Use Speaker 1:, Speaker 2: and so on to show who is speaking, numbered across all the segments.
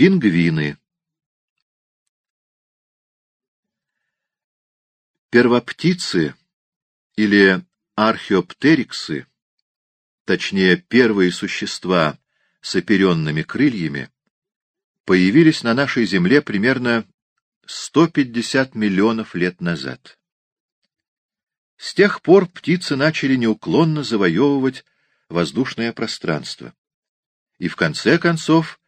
Speaker 1: Пингвины Первоптицы или археоптериксы, точнее первые существа с оперенными крыльями, появились на нашей Земле примерно 150 миллионов лет назад. С тех пор птицы начали неуклонно завоевывать воздушное пространство и в конце концов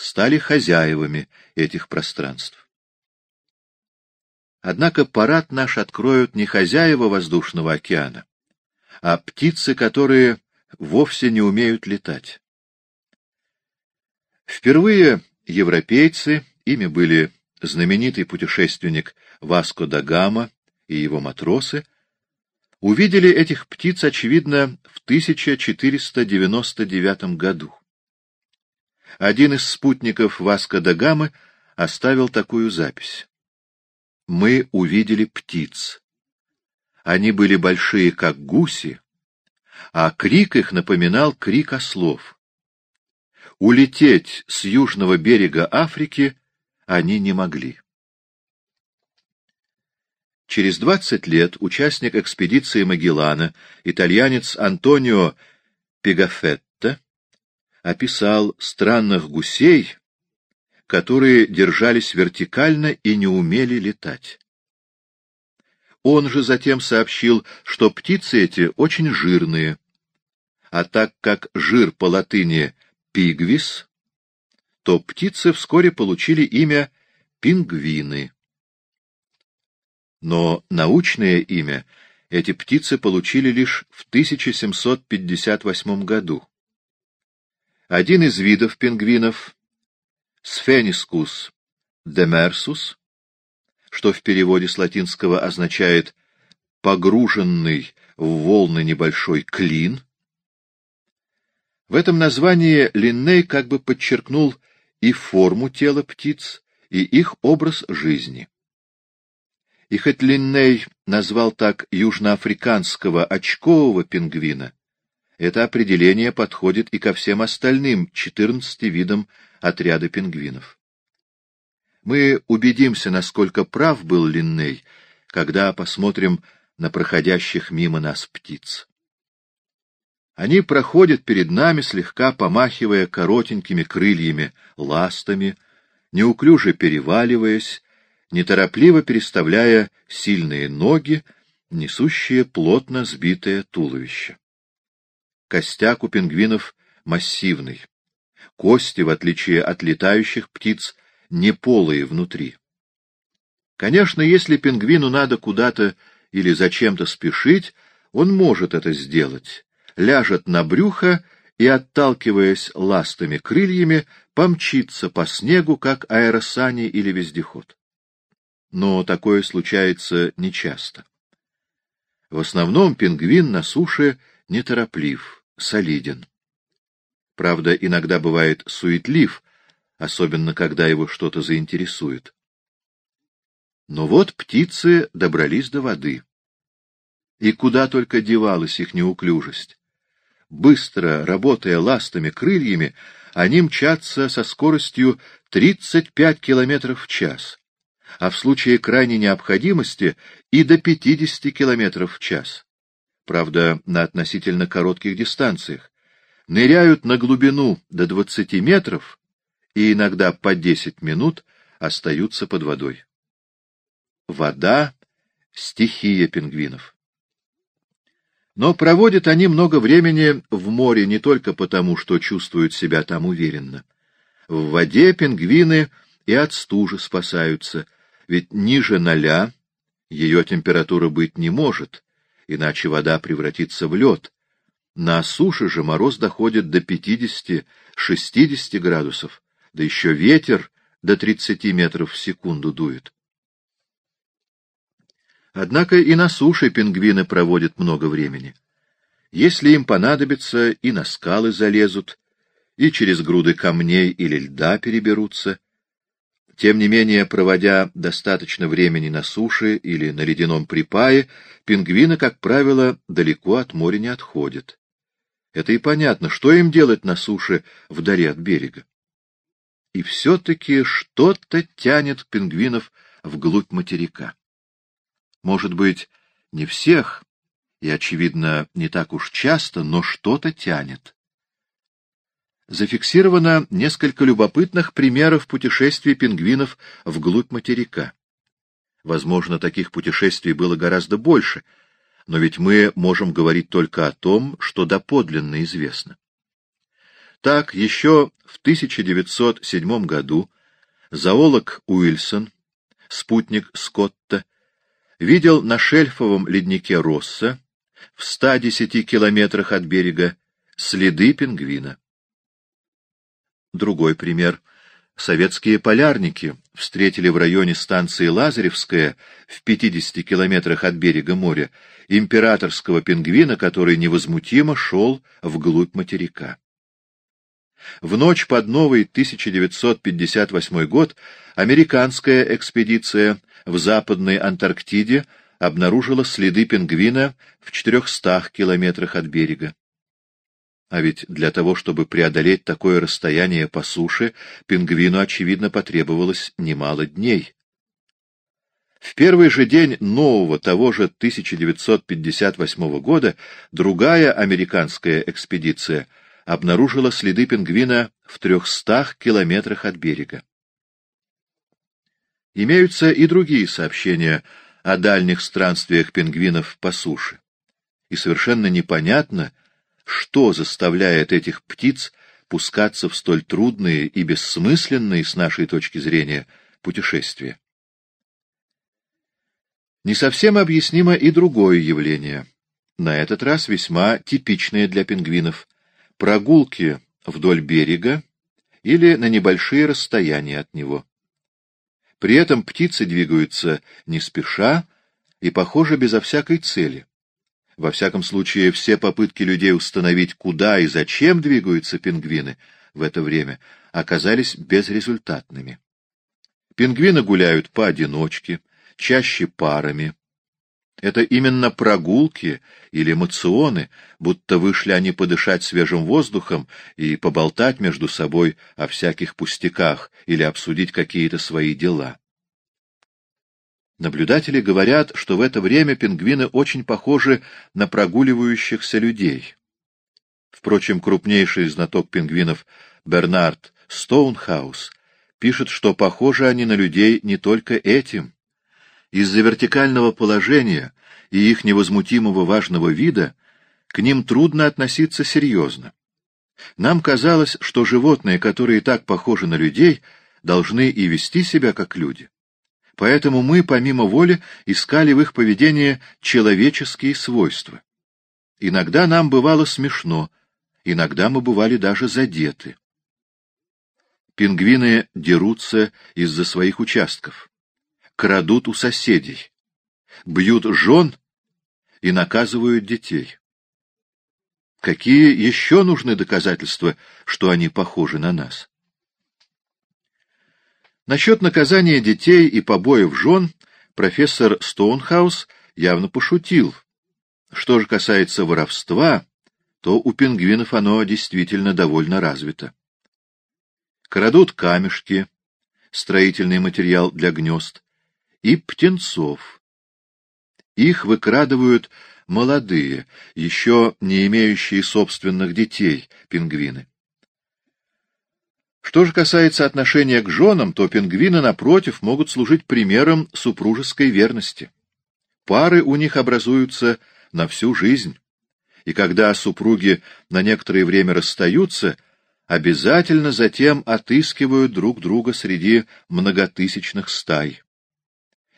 Speaker 1: стали хозяевами этих пространств. Однако парад наш откроют не хозяева воздушного океана, а птицы, которые вовсе не умеют летать. Впервые европейцы, ими были знаменитый путешественник Васко да Гама и его матросы, увидели этих птиц, очевидно, в 1499 году. Один из спутников Васко да Гамы оставил такую запись. «Мы увидели птиц. Они были большие, как гуси, а крик их напоминал крик ослов. Улететь с южного берега Африки они не могли. Через двадцать лет участник экспедиции Магеллана, итальянец Антонио Пегафетто, описал странных гусей, которые держались вертикально и не умели летать. Он же затем сообщил, что птицы эти очень жирные, а так как жир по латыни «пигвис», то птицы вскоре получили имя пингвины. Но научное имя эти птицы получили лишь в 1758 году. Один из видов пингвинов, Spheniscus demersus, что в переводе с латинского означает «погруженный в волны небольшой клин», в этом названии Линней как бы подчеркнул и форму тела птиц, и их образ жизни. И хоть Линней назвал так южноафриканского очкового пингвина, это определение подходит и ко всем остальным 14 видам отряда пингвинов. Мы убедимся, насколько прав был Линней, когда посмотрим на проходящих мимо нас птиц. Они проходят перед нами, слегка помахивая коротенькими крыльями, ластами, неуклюже переваливаясь, неторопливо переставляя сильные ноги, несущие плотно сбитое туловище. Костяк у пингвинов массивный. Кости, в отличие от летающих птиц, не полые внутри. Конечно, если пингвину надо куда-то или зачем-то спешить, он может это сделать, ляжет на брюхо и, отталкиваясь ластыми крыльями, помчится по снегу, как аэросани или вездеход. Но такое случается нечасто. В основном пингвин на суше нетороплив, солиден. Правда, иногда бывает суетлив, особенно когда его что-то заинтересует. Но вот птицы добрались до воды. И куда только девалась их неуклюжесть. Быстро, работая ластами крыльями, они мчатся со скоростью 35 км в час, а в случае крайней необходимости и до 50 км в час. Правда, на относительно коротких дистанциях. Ныряют на глубину до 20 метров и иногда по 10 минут остаются под водой. Вода — стихия пингвинов. Но проводят они много времени в море не только потому, что чувствуют себя там уверенно. В воде пингвины и от стужи спасаются, ведь ниже ноля ее температура быть не может, иначе вода превратится в лед. На суше же мороз доходит до 50-60 градусов, да еще ветер до 30 метров в секунду дует. Однако и на суше пингвины проводят много времени. Если им понадобится, и на скалы залезут, и через груды камней или льда переберутся. Тем не менее, проводя достаточно времени на суше или на ледяном припае, пингвины, как правило, далеко от моря не отходят. Это и понятно, что им делать на суше вдали от берега. и все-таки что-то тянет пингвинов вглубь материка. Может быть, не всех, и, очевидно, не так уж часто, но что-то тянет. Зафиксировано несколько любопытных примеров путешествий пингвинов вглубь материка. Возможно, таких путешествий было гораздо больше, но ведь мы можем говорить только о том, что доподлинно известно. Так, еще в 1907 году зоолог Уильсон, спутник Скотта, видел на шельфовом леднике Росса в 110 километрах от берега следы пингвина. Другой пример. Советские полярники встретили в районе станции Лазаревская в 50 километрах от берега моря императорского пингвина, который невозмутимо шел вглубь материка. В ночь под новый 1958 год американская экспедиция в Западной Антарктиде обнаружила следы пингвина в 400 километрах от берега. А ведь для того, чтобы преодолеть такое расстояние по суше, пингвину, очевидно, потребовалось немало дней. В первый же день нового того же 1958 года другая американская экспедиция обнаружила следы пингвина в 300 километрах от берега. Имеются и другие сообщения о дальних странствиях пингвинов по суше. И совершенно непонятно, что заставляет этих птиц пускаться в столь трудные и бессмысленные, с нашей точки зрения, путешествия. Не совсем объяснимо и другое явление, на этот раз весьма типичное для пингвинов — прогулки вдоль берега или на небольшие расстояния от него. При этом птицы двигаются не спеша и, похоже, безо всякой цели. Во всяком случае, все попытки людей установить, куда и зачем двигаются пингвины в это время, оказались безрезультатными. Пингвины гуляют поодиночке, чаще парами. Это именно прогулки или мационы, будто вышли они подышать свежим воздухом и поболтать между собой о всяких пустяках или обсудить какие-то свои дела. Наблюдатели говорят, что в это время пингвины очень похожи на прогуливающихся людей. Впрочем, крупнейший знаток пингвинов Бернард Стоунхаус пишет, что похожи они на людей не только этим. Из-за вертикального положения и их невозмутимого важного вида к ним трудно относиться серьезно. Нам казалось, что животные, которые так похожи на людей, должны и вести себя как люди. Поэтому мы, помимо воли, искали в их поведении человеческие свойства. Иногда нам бывало смешно, иногда мы бывали даже задеты. Пингвины дерутся из-за своих участков, крадут у соседей, бьют жен и наказывают детей. Какие еще нужны доказательства, что они похожи на нас? Насчет наказания детей и побоев жен профессор Стоунхаус явно пошутил. Что же касается воровства, то у пингвинов оно действительно довольно развито. Крадут камешки, строительный материал для гнезд, и птенцов. Их выкрадывают молодые, еще не имеющие собственных детей, пингвины. Что же касается отношения к женам, то пингвины, напротив, могут служить примером супружеской верности. Пары у них образуются на всю жизнь, и когда супруги на некоторое время расстаются, обязательно затем отыскивают друг друга среди многотысячных стай.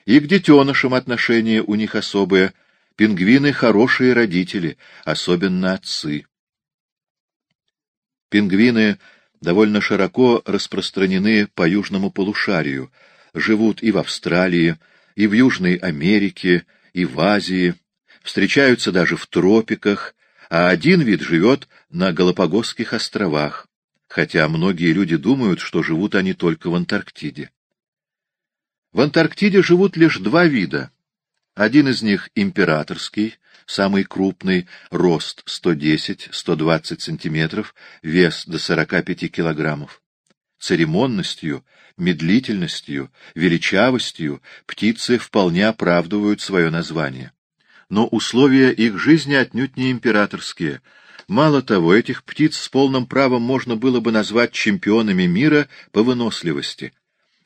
Speaker 1: И к детенышам отношения у них особые, пингвины — хорошие родители, особенно отцы. Пингвины — довольно широко распространены по южному полушарию, живут и в Австралии, и в Южной Америке, и в Азии, встречаются даже в тропиках, а один вид живет на Галапагосских островах, хотя многие люди думают, что живут они только в Антарктиде. В Антарктиде живут лишь два вида. Один из них императорский, самый крупный, рост 110-120 сантиметров, вес до 45 килограммов. церемонностью, медлительностью, величавостью птицы вполне оправдывают свое название. Но условия их жизни отнюдь не императорские. Мало того, этих птиц с полным правом можно было бы назвать чемпионами мира по выносливости.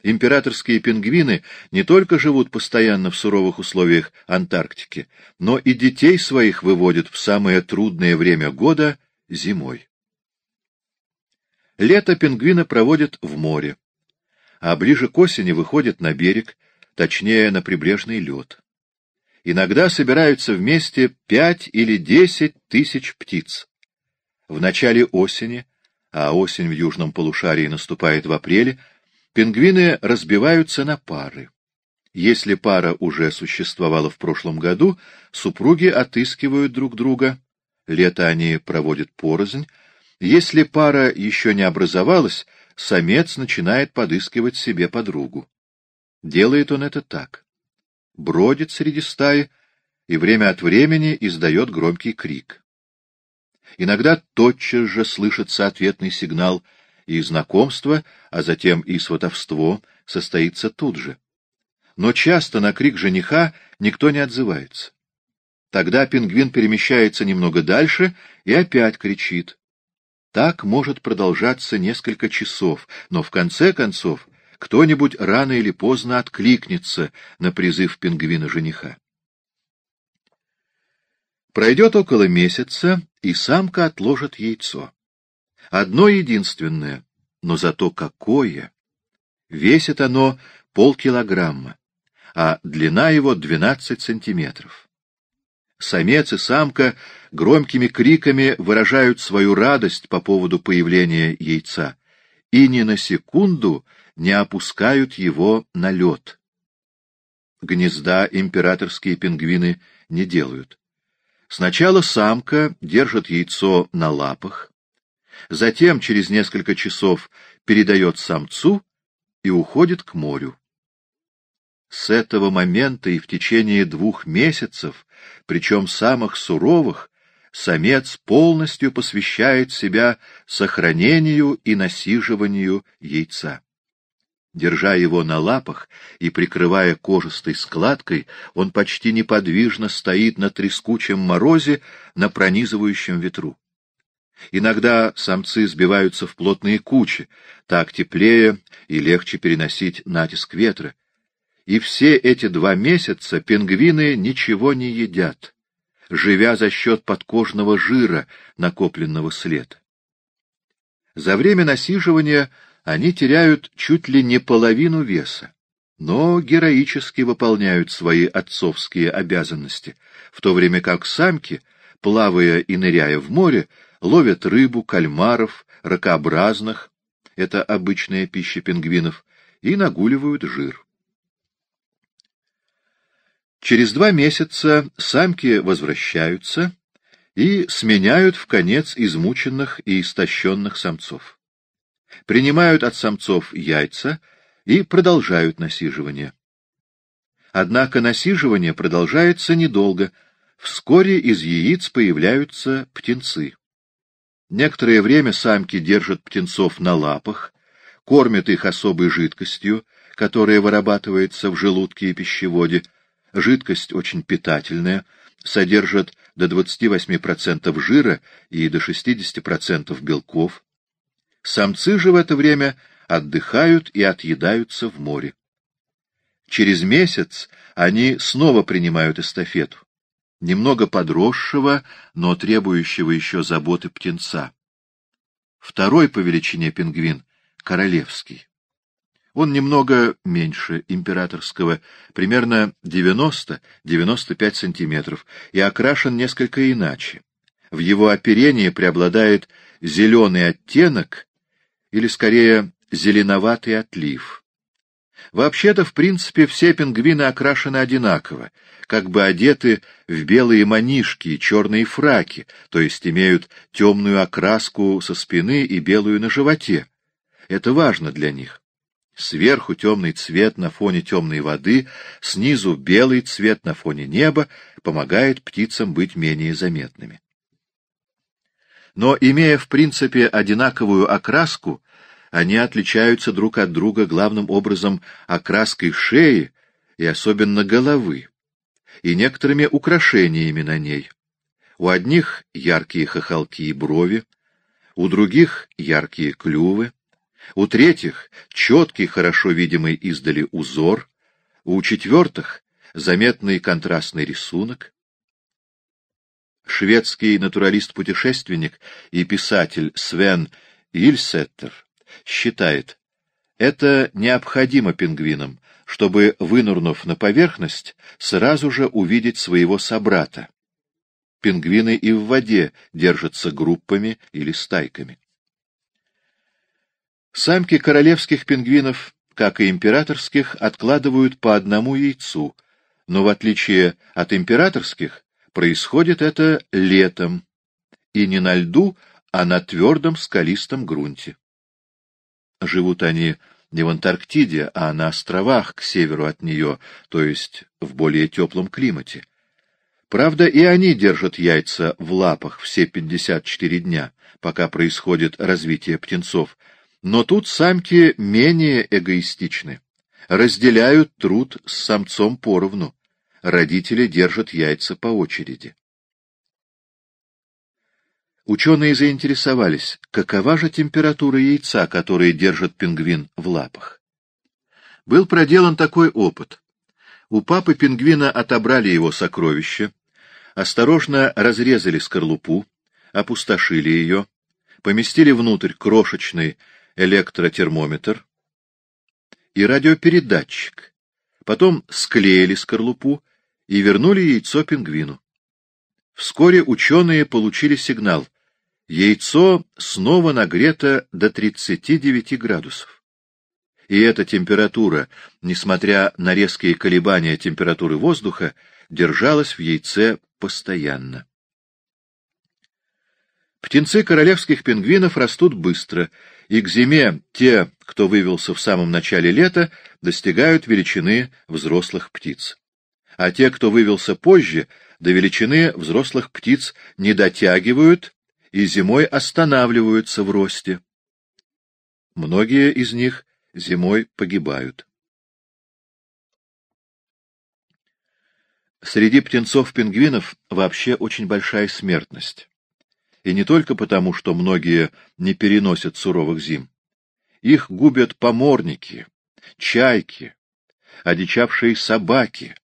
Speaker 1: Императорские пингвины не только живут постоянно в суровых условиях Антарктики, но и детей своих выводят в самое трудное время года — зимой. Лето пингвины проводят в море а ближе к осени выходят на берег, точнее, на прибрежный лед. Иногда собираются вместе пять или десять тысяч птиц. В начале осени, а осень в южном полушарии наступает в апреле, пингвины разбиваются на пары. Если пара уже существовала в прошлом году, супруги отыскивают друг друга, лето они проводят порознь. Если пара еще не образовалась, самец начинает подыскивать себе подругу. Делает он это так. Бродит среди стаи и время от времени издает громкий крик. Иногда тотчас же слышится ответный сигнал, и знакомство, а затем и сватовство состоится тут же. Но часто на крик жениха никто не отзывается. Тогда пингвин перемещается немного дальше и опять кричит. Так может продолжаться несколько часов, но в конце концов кто-нибудь рано или поздно откликнется на призыв пингвина-жениха. Пройдет около месяца, и самка отложит яйцо. Одно единственное, но зато какое! Весит оно полкилограмма, а длина его двенадцать сантиметров. Самец и самка громкими криками выражают свою радость по поводу появления яйца и ни на секунду не опускают его на лед. Гнезда императорские пингвины не делают. Сначала самка держит яйцо на лапах, затем через несколько часов передает самцу и уходит к морю. С этого момента и в течение двух месяцев, причем самых суровых, самец полностью посвящает себя сохранению и насиживанию яйца. Держа его на лапах и прикрывая кожистой складкой, он почти неподвижно стоит на трескучем морозе, на пронизывающем ветру. Иногда самцы сбиваются в плотные кучи, так теплее и легче переносить натиск ветра, и все эти два месяца пингвины ничего не едят, живя за счет подкожного жира, накопленного след. За время насиживания они теряют чуть ли не половину веса, но героически выполняют свои отцовские обязанности, в то время как самки, плавая и ныряя в море, ловят рыбу, кальмаров, ракообразных — это обычная пища пингвинов — и нагуливают жир. Через два месяца самки возвращаются и сменяют в конец измученных и истощенных самцов. Принимают от самцов яйца и продолжают насиживание. Однако насиживание продолжается недолго. Вскоре из яиц появляются птенцы. Некоторое время самки держат птенцов на лапах, кормят их особой жидкостью, которая вырабатывается в желудке и пищеводе, Жидкость очень питательная, содержит до 28% жира и до 60% белков. Самцы же в это время отдыхают и отъедаются в море. Через месяц они снова принимают эстафету, немного подросшего, но требующего еще заботы птенца. Второй по величине пингвин — королевский. Он немного меньше императорского, примерно 90-95 сантиметров, и окрашен несколько иначе. В его оперении преобладает зеленый оттенок, или скорее зеленоватый отлив. Вообще-то, в принципе, все пингвины окрашены одинаково, как бы одеты в белые манишки и черные фраки, то есть имеют темную окраску со спины и белую на животе. Это важно для них. Сверху темный цвет на фоне темной воды, снизу белый цвет на фоне неба помогает птицам быть менее заметными. Но, имея в принципе одинаковую окраску, они отличаются друг от друга главным образом окраской шеи и особенно головы, и некоторыми украшениями на ней. У одних яркие хохолки и брови, у других яркие клювы, у третьих четкий, хорошо видимый издали узор, у четвертых заметный контрастный рисунок. Шведский натуралист-путешественник и писатель Свен Ильсеттер считает, это необходимо пингвинам, чтобы, вынурнув на поверхность, сразу же увидеть своего собрата. Пингвины и в воде держатся группами или стайками. Самки королевских пингвинов, как и императорских, откладывают по одному яйцу, но в отличие от императорских, происходит это летом, и не на льду, а на твердом скалистом грунте. Живут они не в Антарктиде, а на островах к северу от нее, то есть в более теплом климате. Правда, и они держат яйца в лапах все 54 дня, пока происходит развитие птенцов, но тут самки менее эгоистичны, разделяют труд с самцом поровну, родители держат яйца по очереди. Ученые заинтересовались, какова же температура яйца, который держит пингвин в лапах. Был проделан такой опыт. У папы пингвина отобрали его сокровище, осторожно разрезали скорлупу, опустошили ее, поместили внутрь крошечный электротермометр и радиопередатчик, потом склеили скорлупу и вернули яйцо пингвину. Вскоре ученые получили сигнал. Яйцо снова нагрето до 39 градусов. И эта температура, несмотря на резкие колебания температуры воздуха, держалась в яйце постоянно. Птенцы королевских пингвинов растут быстро, и к зиме те, кто вывелся в самом начале лета, достигают величины взрослых птиц. А те, кто вывелся позже, до величины взрослых птиц не дотягивают и зимой останавливаются в росте. Многие из них зимой погибают. Среди птенцов-пингвинов вообще очень большая смертность. И не только потому, что многие не переносят суровых зим. Их губят поморники, чайки, одичавшие собаки.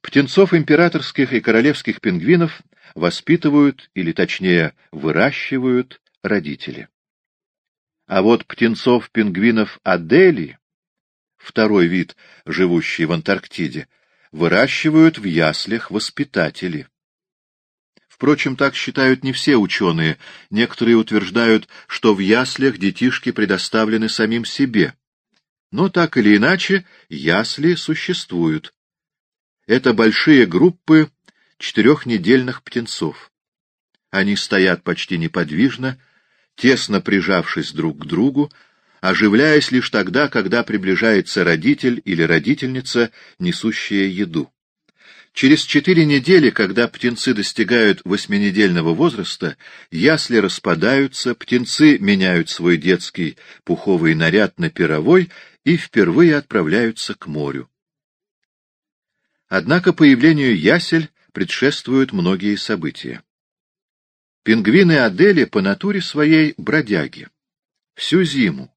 Speaker 1: Птенцов императорских и королевских пингвинов воспитывают, или точнее выращивают, родители. А вот птенцов пингвинов Адели, второй вид, живущий в Антарктиде, выращивают в яслях воспитатели. Впрочем, так считают не все ученые. Некоторые утверждают, что в яслях детишки предоставлены самим себе. Но так или иначе, ясли существуют. Это большие группы четырехнедельных птенцов. Они стоят почти неподвижно, тесно прижавшись друг к другу, оживляясь лишь тогда, когда приближается родитель или родительница, несущая еду. Через четыре недели, когда птенцы достигают восьминедельного возраста, ясли распадаются, птенцы меняют свой детский пуховый наряд на пировой и впервые отправляются к морю. Однако появлению ясель предшествуют многие события. Пингвины Адели по натуре своей бродяги. Всю зиму,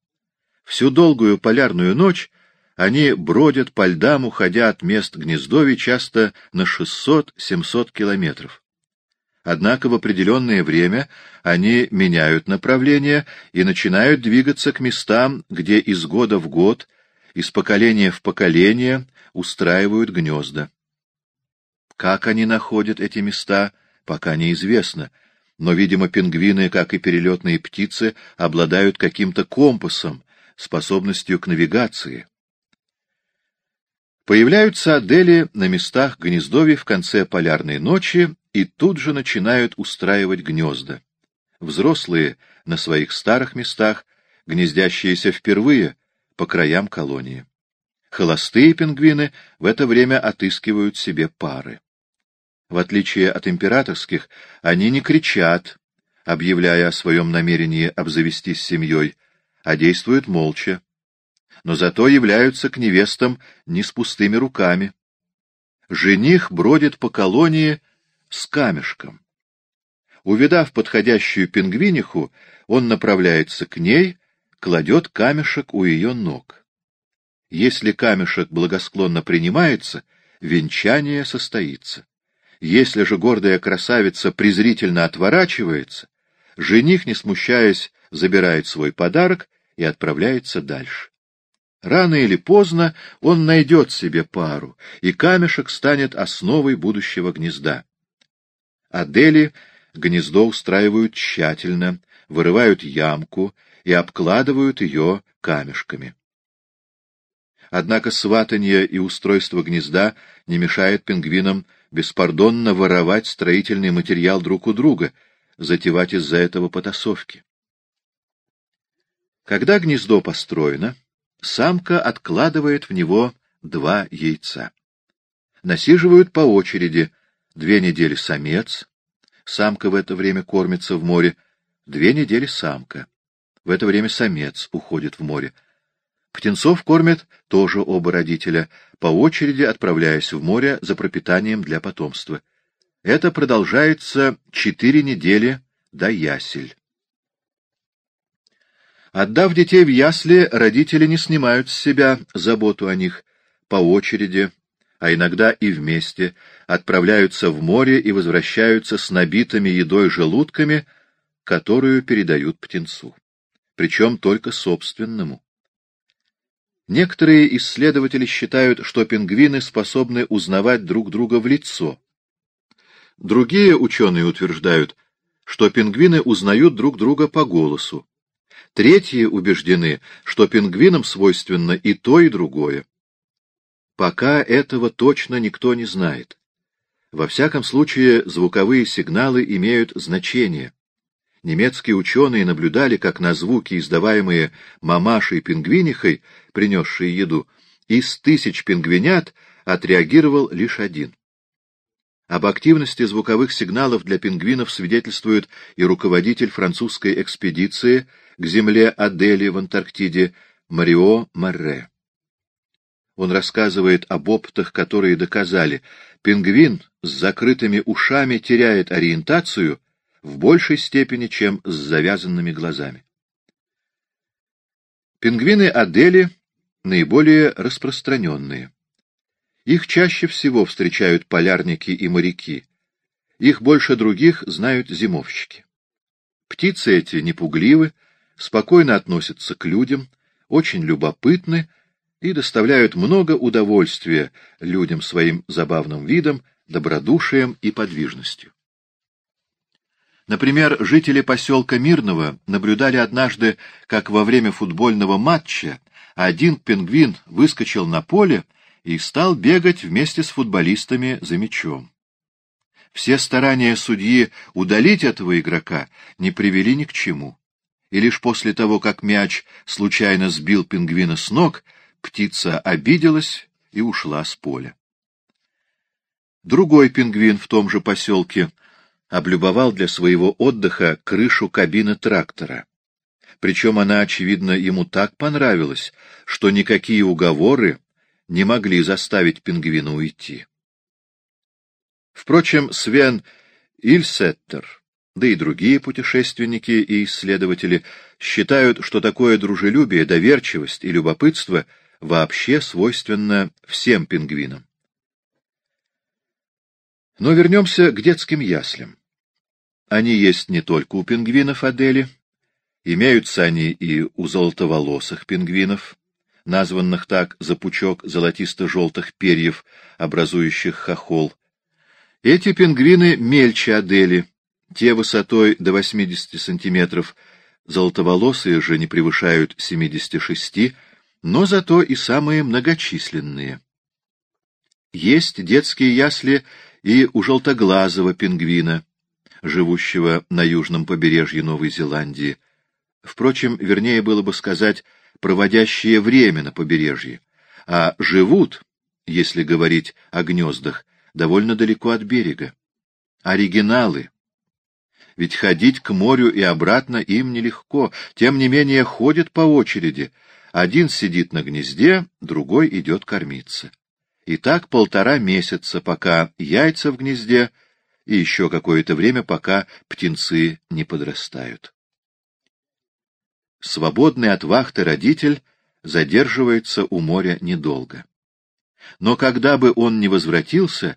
Speaker 1: всю долгую полярную ночь они бродят по льдам, уходя от мест гнездовий часто на 600-700 километров. Однако в определенное время они меняют направление и начинают двигаться к местам, где из года в год, из поколения в поколение устраивают гнезда. Как они находят эти места, пока неизвестно, но, видимо, пингвины, как и перелетные птицы, обладают каким-то компасом, способностью к навигации. Появляются Адели на местах гнездовий в конце полярной ночи и тут же начинают устраивать гнезда. Взрослые на своих старых местах, гнездящиеся впервые по краям колонии. Холостые пингвины в это время отыскивают себе пары. В отличие от императорских, они не кричат, объявляя о своем намерении обзавестись семьей, а действуют молча, но зато являются к невестам не с пустыми руками. Жених бродит по колонии с камешком. Увидав подходящую пингвиниху, он направляется к ней, кладет камешек у ее ног. Если камешек благосклонно принимается, венчание состоится. Если же гордая красавица презрительно отворачивается, жених, не смущаясь, забирает свой подарок и отправляется дальше. Рано или поздно он найдет себе пару, и камешек станет основой будущего гнезда. Адели гнездо устраивают тщательно, вырывают ямку и обкладывают ее камешками. Однако сватанье и устройство гнезда не мешает пингвинам беспардонно воровать строительный материал друг у друга, затевать из-за этого потасовки. Когда гнездо построено, самка откладывает в него два яйца. Насиживают по очереди две недели самец, самка в это время кормится в море, две недели самка. В это время самец уходит в море. Птенцов кормят тоже оба родителя, по очереди отправляясь в море за пропитанием для потомства. Это продолжается четыре недели до ясель. Отдав детей в ясли, родители не снимают с себя заботу о них, по очереди, а иногда и вместе, отправляются в море и возвращаются с набитыми едой желудками, которую передают птенцу. Причем только собственному. Некоторые исследователи считают, что пингвины способны узнавать друг друга в лицо. Другие ученые утверждают, что пингвины узнают друг друга по голосу. Третьи убеждены, что пингвинам свойственно и то, и другое. Пока этого точно никто не знает. Во всяком случае, звуковые сигналы имеют значение. Немецкие ученые наблюдали, как на звуки, издаваемые мамашей-пингвинихой, принесшей еду, из тысяч пингвинят отреагировал лишь один. Об активности звуковых сигналов для пингвинов свидетельствует и руководитель французской экспедиции к земле Адели в Антарктиде Марио Марре. Он рассказывает об опытах, которые доказали, пингвин с закрытыми ушами теряет ориентацию в большей степени, чем с завязанными глазами. Пингвины Адели наиболее распространенные. Их чаще всего встречают полярники и моряки. Их больше других знают зимовщики. Птицы эти непугливы, спокойно относятся к людям, очень любопытны и доставляют много удовольствия людям своим забавным видом, добродушием и подвижностью. Например, жители поселка Мирного наблюдали однажды, как во время футбольного матча один пингвин выскочил на поле и стал бегать вместе с футболистами за мячом. Все старания судьи удалить этого игрока не привели ни к чему. И лишь после того, как мяч случайно сбил пингвина с ног, птица обиделась и ушла с поля. Другой пингвин в том же поселке — облюбовал для своего отдыха крышу кабины трактора. Причем она, очевидно, ему так понравилась, что никакие уговоры не могли заставить пингвина уйти. Впрочем, Свен Ильсеттер, да и другие путешественники и исследователи считают, что такое дружелюбие, доверчивость и любопытство вообще свойственно всем пингвинам. Но вернемся к детским яслям. Они есть не только у пингвинов Адели, имеются они и у золотоволосых пингвинов, названных так за пучок золотисто-желтых перьев, образующих хохол. Эти пингвины мельче Адели, те высотой до 80 сантиметров, золотоволосые же не превышают 76, но зато и самые многочисленные. Есть детские ясли и у желтоглазого пингвина, живущего на южном побережье Новой Зеландии. Впрочем, вернее было бы сказать, проводящие время на побережье, а живут, если говорить о гнездах, довольно далеко от берега. Оригиналы. Ведь ходить к морю и обратно им нелегко, тем не менее ходят по очереди. Один сидит на гнезде, другой идет кормиться. И так полтора месяца, пока яйца в гнезде, и еще какое-то время, пока птенцы не подрастают. Свободный от вахты родитель задерживается у моря недолго. Но когда бы он не возвратился,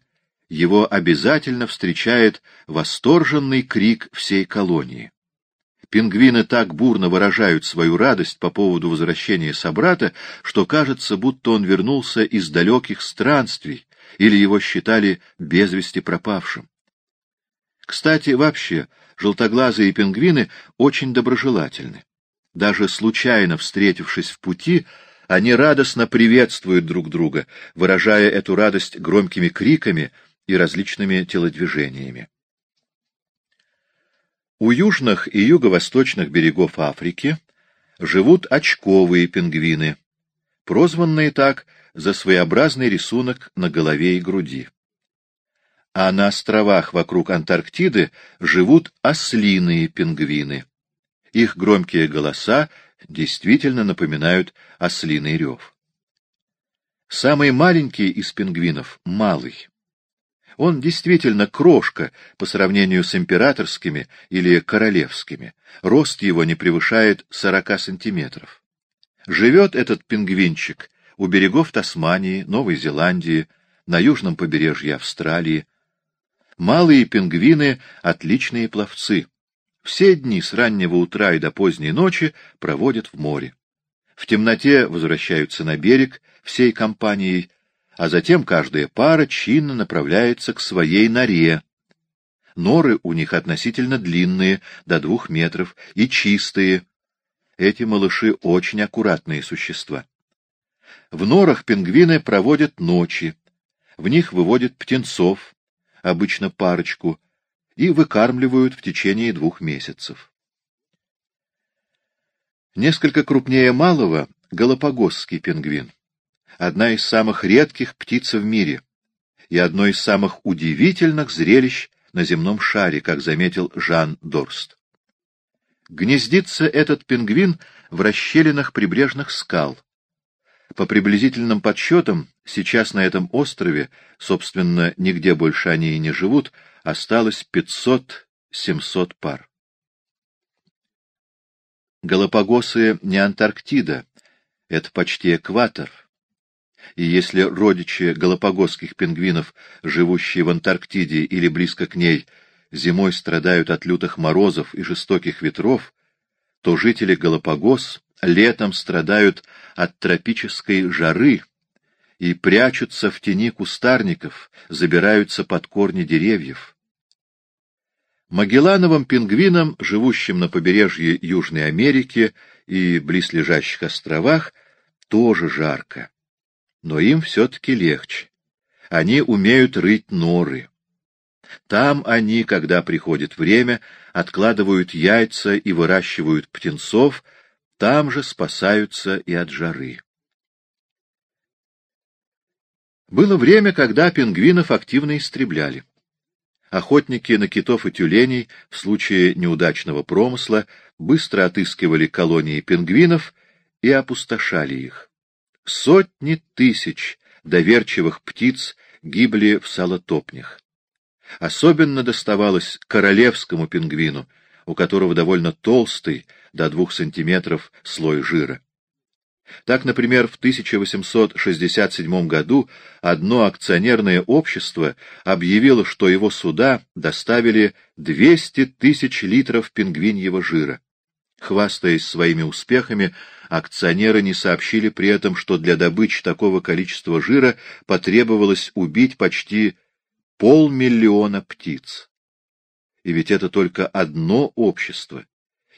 Speaker 1: его обязательно встречает восторженный крик всей колонии. Пингвины так бурно выражают свою радость по поводу возвращения собрата, что кажется, будто он вернулся из далеких странствий, или его считали без вести пропавшим. Кстати, вообще, желтоглазые пингвины очень доброжелательны. Даже случайно встретившись в пути, они радостно приветствуют друг друга, выражая эту радость громкими криками и различными телодвижениями. У южных и юго-восточных берегов Африки живут очковые пингвины, прозванные так за своеобразный рисунок на голове и груди. А на островах вокруг Антарктиды живут ослиные пингвины. Их громкие голоса действительно напоминают ослиный рев. Самый маленький из пингвинов — малый. Он действительно крошка по сравнению с императорскими или королевскими. Рост его не превышает 40 сантиметров. Живет этот пингвинчик у берегов Тасмании, Новой Зеландии, на южном побережье Австралии. Малые пингвины — отличные пловцы. Все дни с раннего утра и до поздней ночи проводят в море. В темноте возвращаются на берег всей компанией, а затем каждая пара чинно направляется к своей норе. Норы у них относительно длинные, до двух метров, и чистые. Эти малыши очень аккуратные существа. В норах пингвины проводят ночи. В них выводят птенцов, обычно парочку, и выкармливают в течение двух месяцев. Несколько крупнее малого — галапагосский пингвин. Одна из самых редких птиц в мире и одно из самых удивительных зрелищ на земном шаре, как заметил Жан Дорст. Гнездится этот пингвин в расщелинах прибрежных скал. По приблизительным подсчетам, сейчас на этом острове, собственно, нигде больше они и не живут, осталось 500-700 пар. Галапагосы не Антарктида, это почти экватор. И если родичи галапагосских пингвинов, живущие в Антарктиде или близко к ней, зимой страдают от лютых морозов и жестоких ветров, то жители Галапагос летом страдают от тропической жары и прячутся в тени кустарников, забираются под корни деревьев. Магеллановым пингвинам, живущим на побережье Южной Америки и близлежащих островах, тоже жарко. Но им все-таки легче. Они умеют рыть норы. Там они, когда приходит время, откладывают яйца и выращивают птенцов, там же спасаются и от жары. Было время, когда пингвинов активно истребляли. Охотники на китов и тюленей в случае неудачного промысла быстро отыскивали колонии пингвинов и опустошали их. Сотни тысяч доверчивых птиц гибли в салотопнях. Особенно доставалось королевскому пингвину, у которого довольно толстый, до двух сантиметров, слой жира. Так, например, в 1867 году одно акционерное общество объявило, что его суда доставили 200 тысяч литров пингвиньего жира. Хвастаясь своими успехами, акционеры не сообщили при этом, что для добычи такого количества жира потребовалось убить почти полмиллиона птиц. И ведь это только одно общество,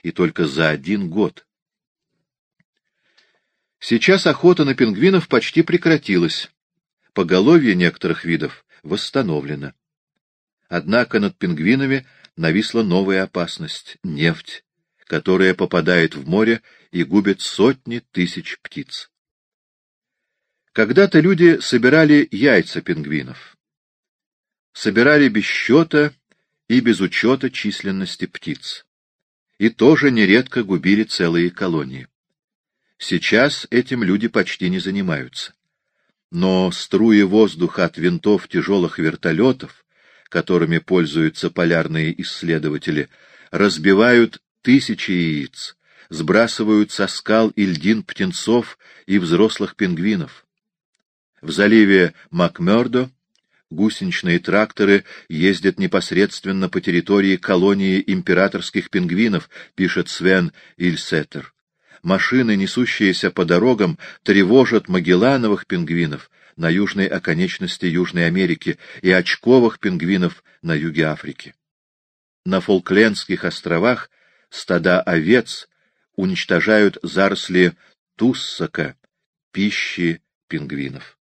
Speaker 1: и только за один год. Сейчас охота на пингвинов почти прекратилась. Поголовье некоторых видов восстановлено. Однако над пингвинами нависла новая опасность — нефть, которая попадает в море и губит сотни тысяч птиц. Когда-то люди собирали яйца пингвинов. Собирали без счета и без учета численности птиц. И тоже нередко губили целые колонии. Сейчас этим люди почти не занимаются. Но струи воздуха от винтов тяжелых вертолетов, которыми пользуются полярные исследователи, разбивают тысячи яиц, сбрасывают со скал и льдин птенцов и взрослых пингвинов. В заливе Макмёрдо гусеничные тракторы ездят непосредственно по территории колонии императорских пингвинов, пишет Свен Ильсеттер. Машины, несущиеся по дорогам, тревожат магеллановых пингвинов на южной оконечности Южной Америки и очковых пингвинов на юге Африки. На Фолклендских островах стада овец уничтожают заросли туссака, пищи пингвинов.